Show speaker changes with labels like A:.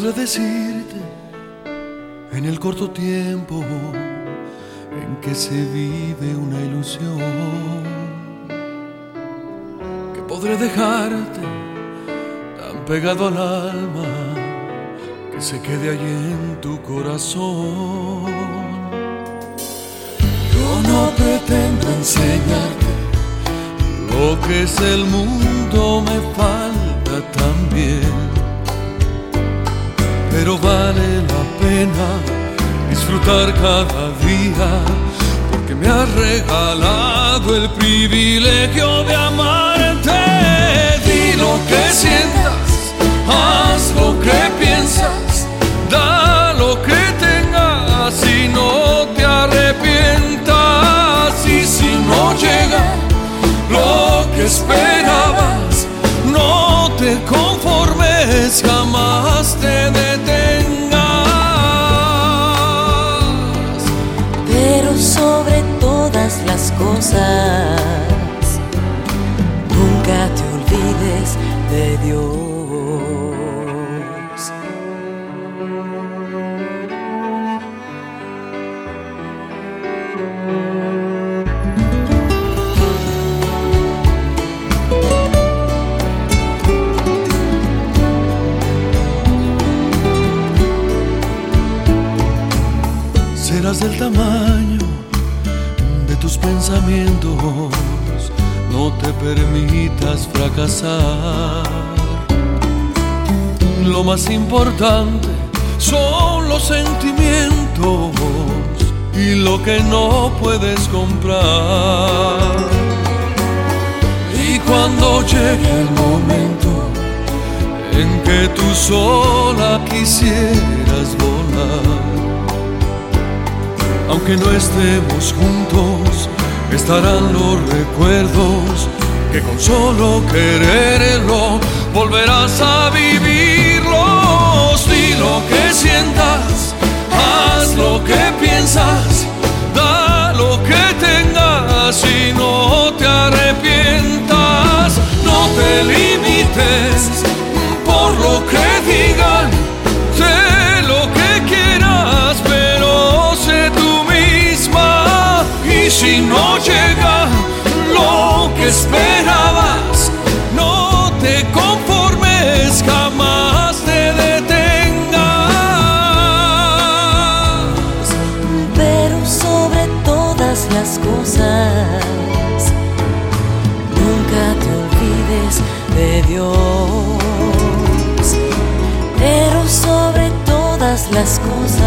A: decirte en el corto tiempo en que se vive una ilusión que podré dejarte tan pegado al alma que se quede allí en tu corazón. Yo no pretendo enseñarte lo que es el mundo, me falta también, pero vale la pena disfrutar cada día, porque me has regalado el privilegio de amarte. Di lo que sientas, haz lo que piensas, da lo que tengas y no te arrepientas. Y si no llega lo que esperabas, no te conformes, jamás te
B: las cosas, nunca te olvides de Dios.
A: serás del tamaño tus pensamientos, no te permitas fracasar. Lo más importante son los sentimientos y lo que no puedes comprar. Y cuando llegue el momento en que tú sola quisieras volar, aunque no estemos juntos, estarán los recuerdos que con solo quererlo volverás a vivirlos. Di lo que sientas, haz lo que piensas, da lo que tengas y no te arrepientas. No te limites esperabas, no te conformes, jamás te detengas.
B: pero sobre todas las cosas, nunca te olvides de Dios. Pero sobre todas las cosas,